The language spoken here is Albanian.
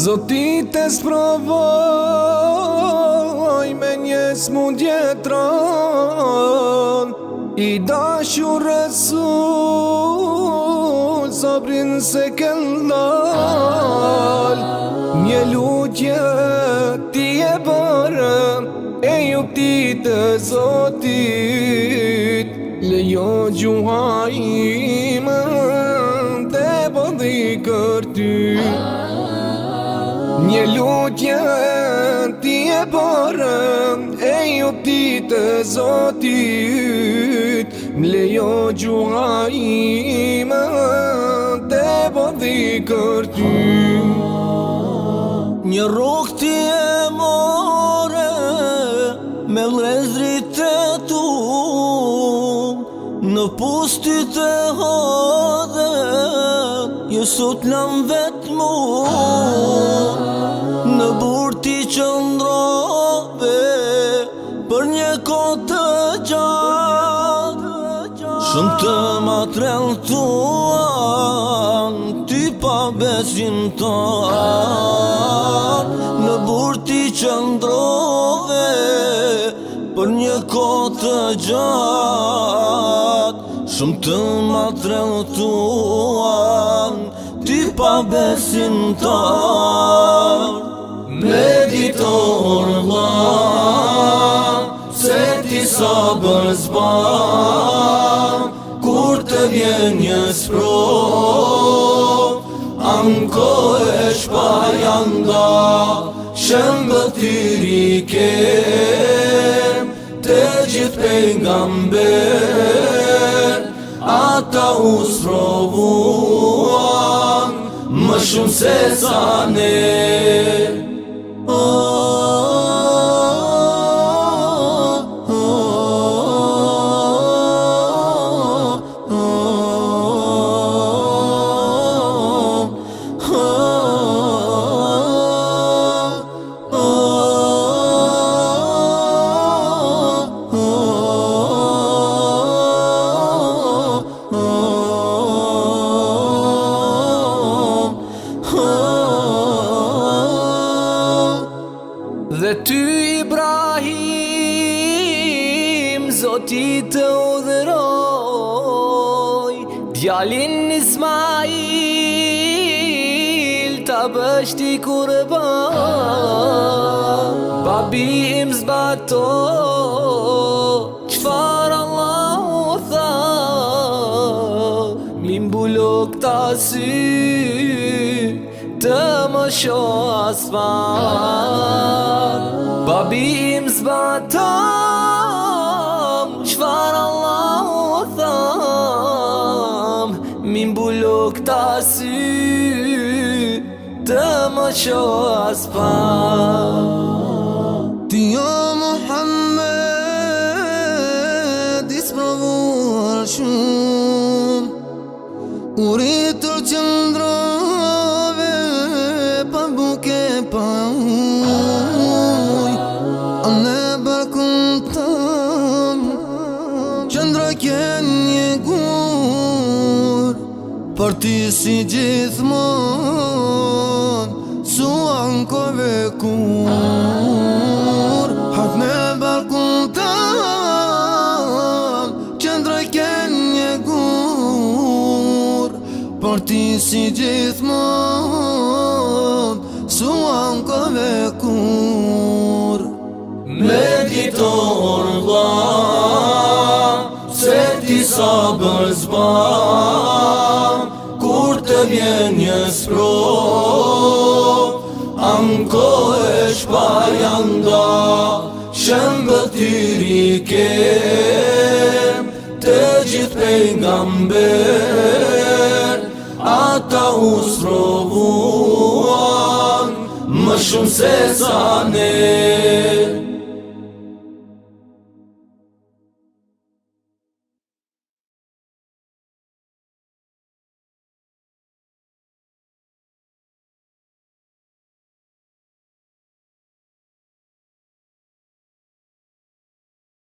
Zotit e sprovoj me njës mundjetron I dashu rësu sobrin se këndal Një lutje ti e bërë e ju ti zotit Lejo gjuha ime të bëndi kërtyt Një lutje ti e bërë, e ju pti të zotit, më lejo gjuha ime më, te bëdhi kërë ty Një rukë ti e more me lëzri të tu, në pustit e hodhe, ju sot vetë mu Shumë të ma trellë tua Ti pa besin të Në burti ti qëndrove Për një kote gjatë Shumë të ma trellë tua Ti pa besin të Meditor vla Se ti sa bërë zbarë të bjen një sprov Anko e shpa janë da Shëmbë të rike Të gjithë pe nga mber Ata u sprovuan Më shumë se sa ne Oh Dhe ty Ibrahim, zoti të udhëroj Djalin Ismail, ta bështi kurba Babi im zbato, qfar Allah u tha Min bulok ta sy Të më sho asfand Babi im zbatam Shfarallahu tham Min bulok ta sy Të më sho asfand Ti jo Muhammed Ispravur shum qëndrë kënjë një gurë, për ti si gjithmonë, su anë këvekur. Havë me bërkëm të amë, qëndrë kënjë një gurë, për ti si gjithmonë, su anë këvekur. Me gjithmonë, sabër zba Kur të vjen një spro Anko e shpa janda t'yri të kem Të gjithë pej nga mber Ata usrovuan Më shumë se sa